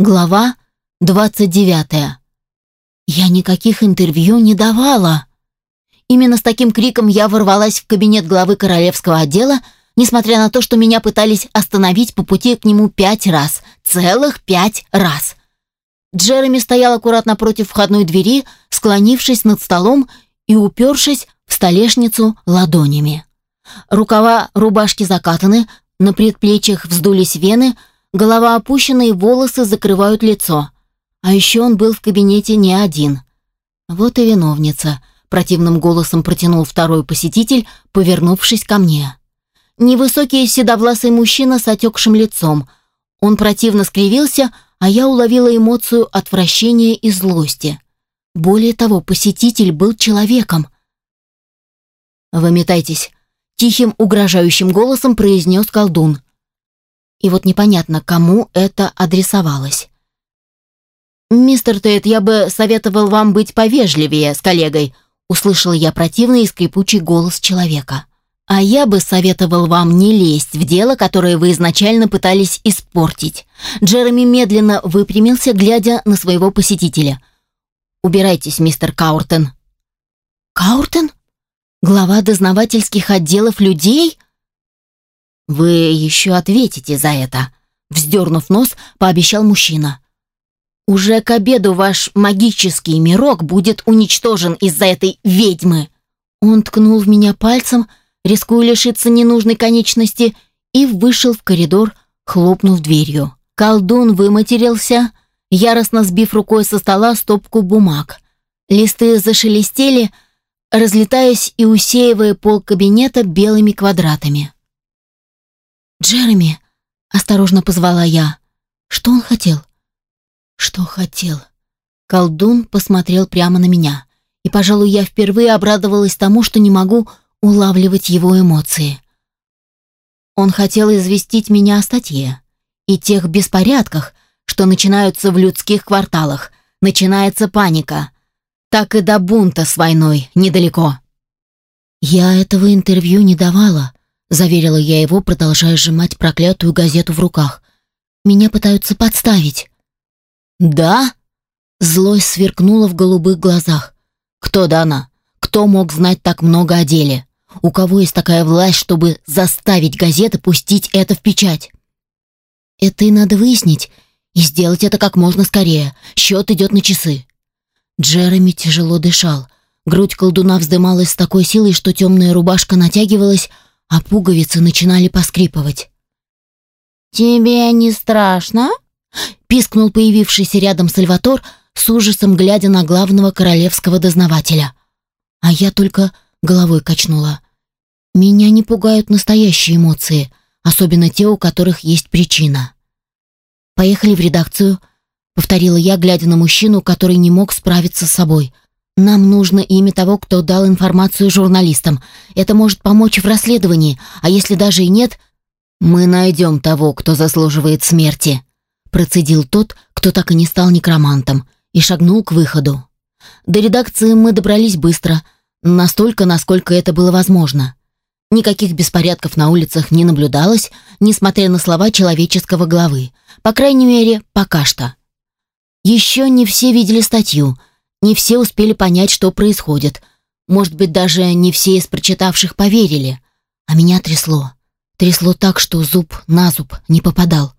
Глава 29. Я никаких интервью не давала. Именно с таким криком я ворвалась в кабинет главы королевского отдела, несмотря на то, что меня пытались остановить по пути к нему пять раз. Целых пять раз. Джереми стоял аккуратно против входной двери, склонившись над столом и упершись в столешницу ладонями. Рукава рубашки закатаны, на предплечьях вздулись вены, голова опущена и волосы закрывают лицо. А еще он был в кабинете не один. Вот и виновница, противным голосом протянул второй посетитель, повернувшись ко мне. Невысокий седовласый мужчина с отекшим лицом. Он противно скривился, а я уловила эмоцию отвращения и злости. Более того, посетитель был человеком. «Выметайтесь», Тихим, угрожающим голосом произнес колдун. И вот непонятно, кому это адресовалось. «Мистер Тейт, я бы советовал вам быть повежливее с коллегой», услышал я противный и скрипучий голос человека. «А я бы советовал вам не лезть в дело, которое вы изначально пытались испортить». Джереми медленно выпрямился, глядя на своего посетителя. «Убирайтесь, мистер Кауртен». «Кауртен?» Глава дознавательских отделов людей? Вы еще ответите за это, вздернув нос, пообещал мужчина. Уже к обеду ваш магический мирок будет уничтожен из-за этой ведьмы. Он ткнул в меня пальцем, рискуя лишиться ненужной конечности, и вышел в коридор, хлопнув дверью. Колдун выматерился, яростно сбив рукой со стола стопку бумаг. Листы зашелестели, разлетаясь и усеивая пол кабинета белыми квадратами. «Джереми!» — осторожно позвала я. «Что он хотел?» «Что хотел?» Колдун посмотрел прямо на меня, и, пожалуй, я впервые обрадовалась тому, что не могу улавливать его эмоции. Он хотел известить меня о статье и тех беспорядках, что начинаются в людских кварталах. Начинается паника так и до бунта с войной недалеко. Я этого интервью не давала, заверила я его, продолжая сжимать проклятую газету в руках. Меня пытаются подставить. Да? Злость сверкнула в голубых глазах. Кто Дана? Кто мог знать так много о деле? У кого есть такая власть, чтобы заставить газеты пустить это в печать? Это и надо выяснить, и сделать это как можно скорее. Счет идет на часы. Джереми тяжело дышал. Грудь колдуна вздымалась с такой силой, что темная рубашка натягивалась, а пуговицы начинали поскрипывать. «Тебе не страшно?» — пискнул появившийся рядом Сальватор, с ужасом глядя на главного королевского дознавателя. А я только головой качнула. Меня не пугают настоящие эмоции, особенно те, у которых есть причина. «Поехали в редакцию», — повторила я, глядя на мужчину, который не мог справиться с собой. Нам нужно имя того, кто дал информацию журналистам. Это может помочь в расследовании, а если даже и нет, мы найдем того, кто заслуживает смерти, процедил тот, кто так и не стал некромантом, и шагнул к выходу. До редакции мы добрались быстро, настолько, насколько это было возможно. Никаких беспорядков на улицах не наблюдалось, несмотря на слова человеческого главы. По крайней мере, пока что. Еще не все видели статью, не все успели понять, что происходит. Может быть, даже не все из прочитавших поверили. А меня трясло. Трясло так, что зуб на зуб не попадал.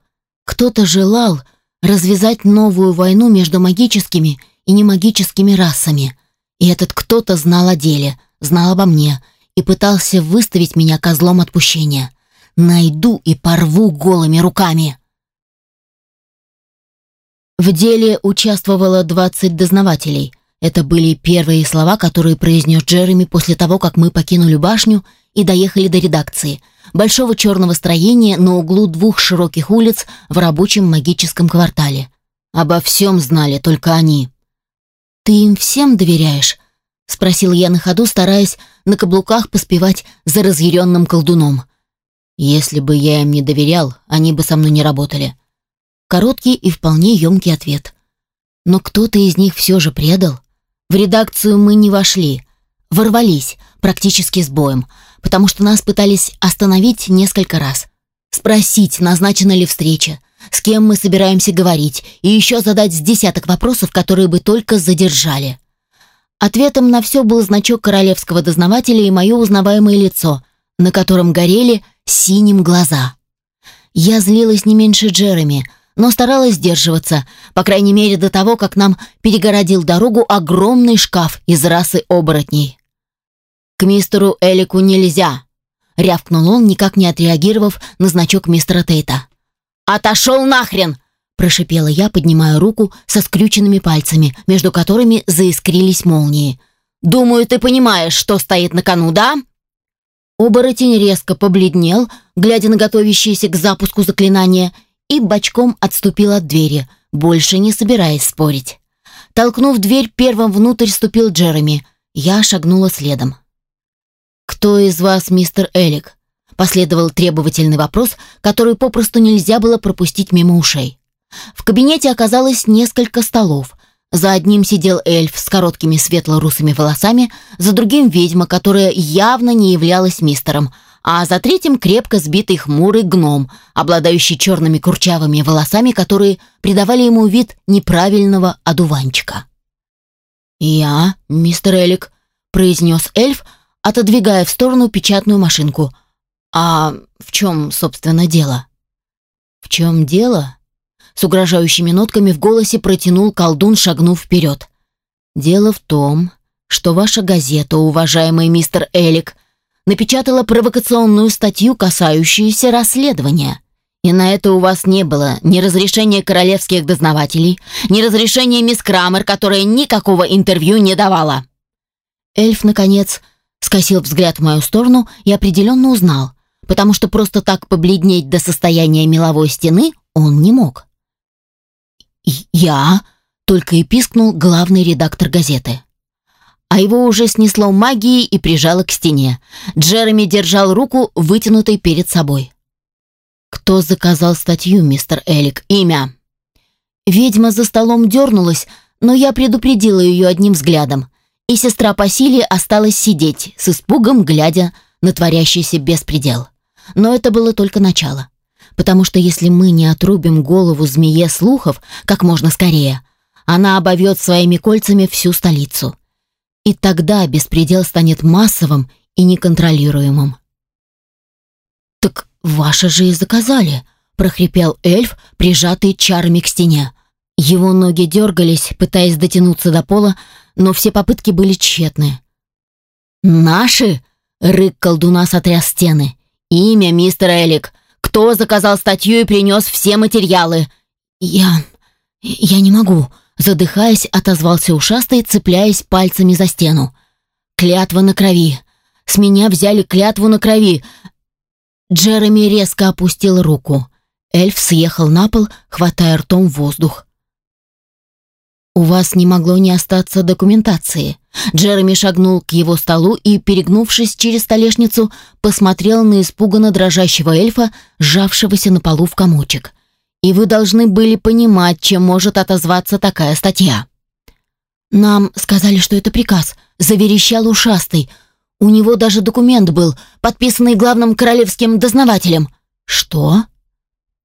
Кто-то желал развязать новую войну между магическими и немагическими расами. И этот кто-то знал о деле, знал обо мне и пытался выставить меня козлом отпущения. Найду и порву голыми руками. В деле участвовало 20 дознавателей. Это были первые слова, которые произнес Джереми после того, как мы покинули башню и доехали до редакции. Большого черного строения на углу двух широких улиц в рабочем магическом квартале. Обо всем знали только они. «Ты им всем доверяешь?» — спросил я на ходу, стараясь на каблуках поспевать за разъяренным колдуном. «Если бы я им не доверял, они бы со мной не работали. Короткий и вполне емкий ответ. Но кто-то из них все же предал. В редакцию мы не вошли. Ворвались, практически с боем, потому что нас пытались остановить несколько раз. Спросить, назначена ли встреча, с кем мы собираемся говорить, и еще задать с десяток вопросов, которые бы только задержали. Ответом на все был значок королевского дознавателя и мое узнаваемое лицо, на котором горели синим глаза. Я злилась не меньше Джереми, но старалась сдерживаться, по крайней мере до того, как нам перегородил дорогу огромный шкаф из расы оборотней. «К мистеру Элику нельзя!» — рявкнул он, никак не отреагировав на значок мистера Тейта. «Отошел нахрен!» — прошипела я, поднимая руку со скрюченными пальцами, между которыми заискрились молнии. «Думаю, ты понимаешь, что стоит на кону, да?» Оборотень резко побледнел, глядя на готовящееся к запуску заклинание, и бочком отступил от двери, больше не собираясь спорить. Толкнув дверь, первым внутрь ступил Джереми. Я шагнула следом. «Кто из вас мистер Элик?» Последовал требовательный вопрос, который попросту нельзя было пропустить мимо ушей. В кабинете оказалось несколько столов. За одним сидел эльф с короткими светло-русыми волосами, за другим ведьма, которая явно не являлась мистером, а за третьим крепко сбитый хмурый гном, обладающий черными курчавыми волосами, которые придавали ему вид неправильного одуванчика. «Я, мистер Элик», — произнес эльф, отодвигая в сторону печатную машинку. «А в чем, собственно, дело?» «В чем дело?» С угрожающими нотками в голосе протянул колдун, шагнув вперед. «Дело в том, что ваша газета, уважаемый мистер Элик, напечатала провокационную статью, касающуюся расследования. И на это у вас не было ни разрешения королевских дознавателей, ни разрешения мисс Крамер, которая никакого интервью не давала». Эльф, наконец, скосил взгляд в мою сторону и определенно узнал, потому что просто так побледнеть до состояния меловой стены он не мог. «Я?» — только и пискнул главный редактор газеты. А его уже снесло магией и прижало к стене. Джереми держал руку, вытянутой перед собой. «Кто заказал статью, мистер Элик? Имя?» Ведьма за столом дернулась, но я предупредила ее одним взглядом, и сестра по силе осталась сидеть, с испугом глядя на творящийся беспредел. Но это было только начало потому что если мы не отрубим голову змее слухов как можно скорее, она обовьет своими кольцами всю столицу. И тогда беспредел станет массовым и неконтролируемым. «Так ваши же и заказали», — прохрипел эльф, прижатый чарами к стене. Его ноги дергались, пытаясь дотянуться до пола, но все попытки были тщетны. «Наши?» — рык колдуна сотряс стены. «Имя, мистер Элик, кто заказал статью и принес все материалы?» «Я... я не могу», — задыхаясь, отозвался ушастый, цепляясь пальцами за стену. «Клятва на крови. С меня взяли клятву на крови». Джереми резко опустил руку. Эльф съехал на пол, хватая ртом воздух. «У вас не могло не остаться документации». Джереми шагнул к его столу и, перегнувшись через столешницу, посмотрел на испуганно дрожащего эльфа, сжавшегося на полу в комочек. «И вы должны были понимать, чем может отозваться такая статья». «Нам сказали, что это приказ», — заверещал ушастый. «У него даже документ был, подписанный главным королевским дознавателем». «Что?»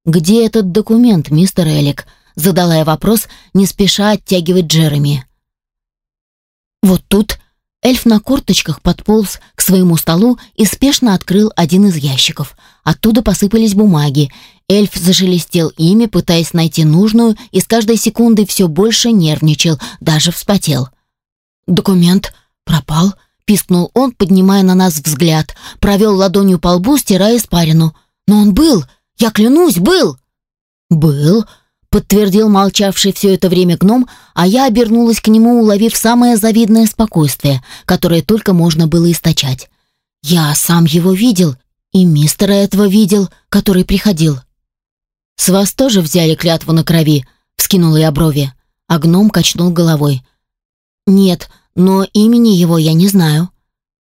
«Где этот документ, мистер Элик?» Задала я вопрос, не спеша оттягивать Джереми. Вот тут эльф на корточках подполз к своему столу и спешно открыл один из ящиков. Оттуда посыпались бумаги. Эльф зашелестел ими, пытаясь найти нужную, и с каждой секундой все больше нервничал, даже вспотел. «Документ пропал», — пискнул он, поднимая на нас взгляд, провел ладонью по лбу, стирая испарину. «Но он был! Я клянусь, был!» «Был», подтвердил молчавший все это время гном, а я обернулась к нему, уловив самое завидное спокойствие, которое только можно было источать. Я сам его видел, и мистера этого видел, который приходил. «С вас тоже взяли клятву на крови?» — вскинула я брови, а гном качнул головой. «Нет, но имени его я не знаю.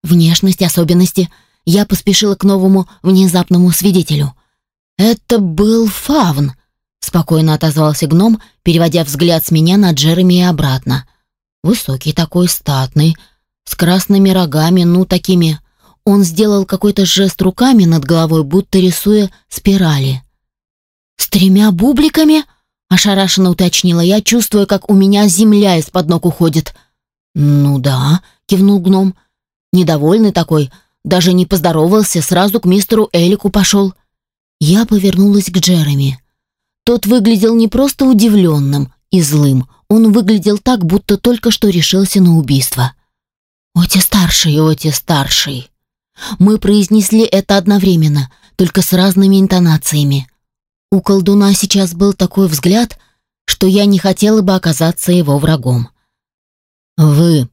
Внешность, особенности. Я поспешила к новому внезапному свидетелю. Это был Фавн, Спокойно отозвался гном, переводя взгляд с меня на Джереми и обратно. Высокий такой, статный, с красными рогами, ну такими. Он сделал какой-то жест руками над головой, будто рисуя спирали. «С тремя бубликами?» — ошарашенно уточнила я, чувствуя, как у меня земля из-под ног уходит. «Ну да», — кивнул гном. Недовольный такой, даже не поздоровался, сразу к мистеру Элику пошел. Я повернулась к Джереми. Тот выглядел не просто удивленным и злым, он выглядел так, будто только что решился на убийство. «Оти старший, Оти старший». Мы произнесли это одновременно, только с разными интонациями. У колдуна сейчас был такой взгляд, что я не хотела бы оказаться его врагом. «Вы».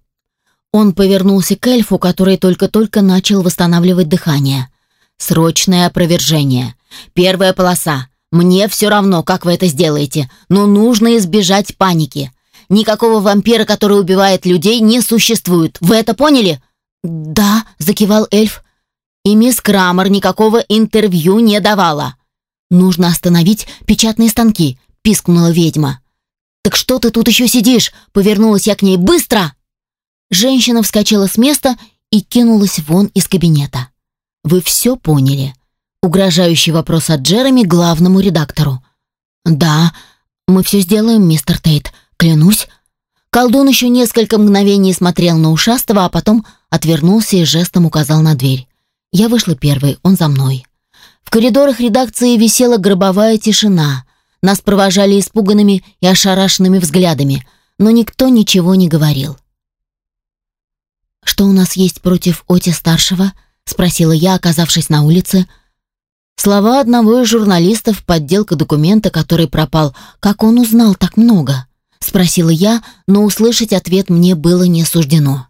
Он повернулся к эльфу, который только-только начал восстанавливать дыхание. «Срочное опровержение. Первая полоса. Мне все равно, как вы это сделаете, но нужно избежать паники. Никакого вампира, который убивает людей, не существует. Вы это поняли?» «Да», — закивал эльф. «И мисс Крамер никакого интервью не давала». «Нужно остановить печатные станки», — пискнула ведьма. «Так что ты тут еще сидишь?» — повернулась я к ней. «Быстро!» Женщина вскочила с места и кинулась вон из кабинета. «Вы все поняли?» Угрожающий вопрос от Джереми главному редактору. «Да, мы все сделаем, мистер Тейт, клянусь». Колдун еще несколько мгновений смотрел на ушастого, а потом отвернулся и жестом указал на дверь. Я вышла первой, он за мной. В коридорах редакции висела гробовая тишина. Нас провожали испуганными и ошарашенными взглядами, но никто ничего не говорил. «Что у нас есть против Оти-старшего?» — спросила я, оказавшись на улице, — Слова одного из журналистов, подделка документа, который пропал. Как он узнал так много? Спросила я, но услышать ответ мне было не суждено.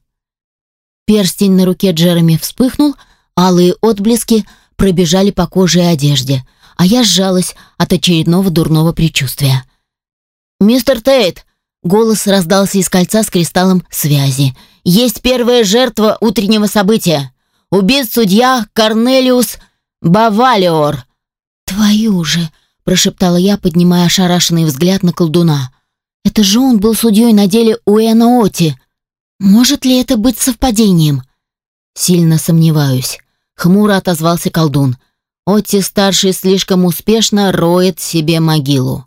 Перстень на руке Джереми вспыхнул, алые отблески пробежали по коже и одежде, а я сжалась от очередного дурного предчувствия. «Мистер Тейт!» — голос раздался из кольца с кристаллом связи. «Есть первая жертва утреннего события. Убит судья Корнелиус Бавалиор!» «Твою же!» — прошептала я, поднимая ошарашенный взгляд на колдуна. «Это же он был судьей на деле Уэна Оти. Может ли это быть совпадением?» «Сильно сомневаюсь», — хмуро отозвался колдун. «Отти-старший слишком успешно роет себе могилу».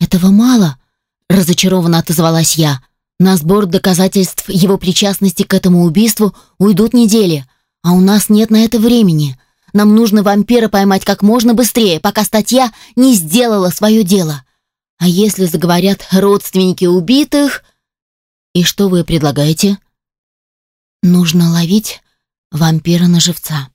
«Этого мало?» — разочарованно отозвалась я. «На сбор доказательств его причастности к этому убийству уйдут недели, а у нас нет на это времени. Нам нужно вампира поймать как можно быстрее, пока статья не сделала свое дело. А если заговорят родственники убитых... И что вы предлагаете? Нужно ловить вампира на живца.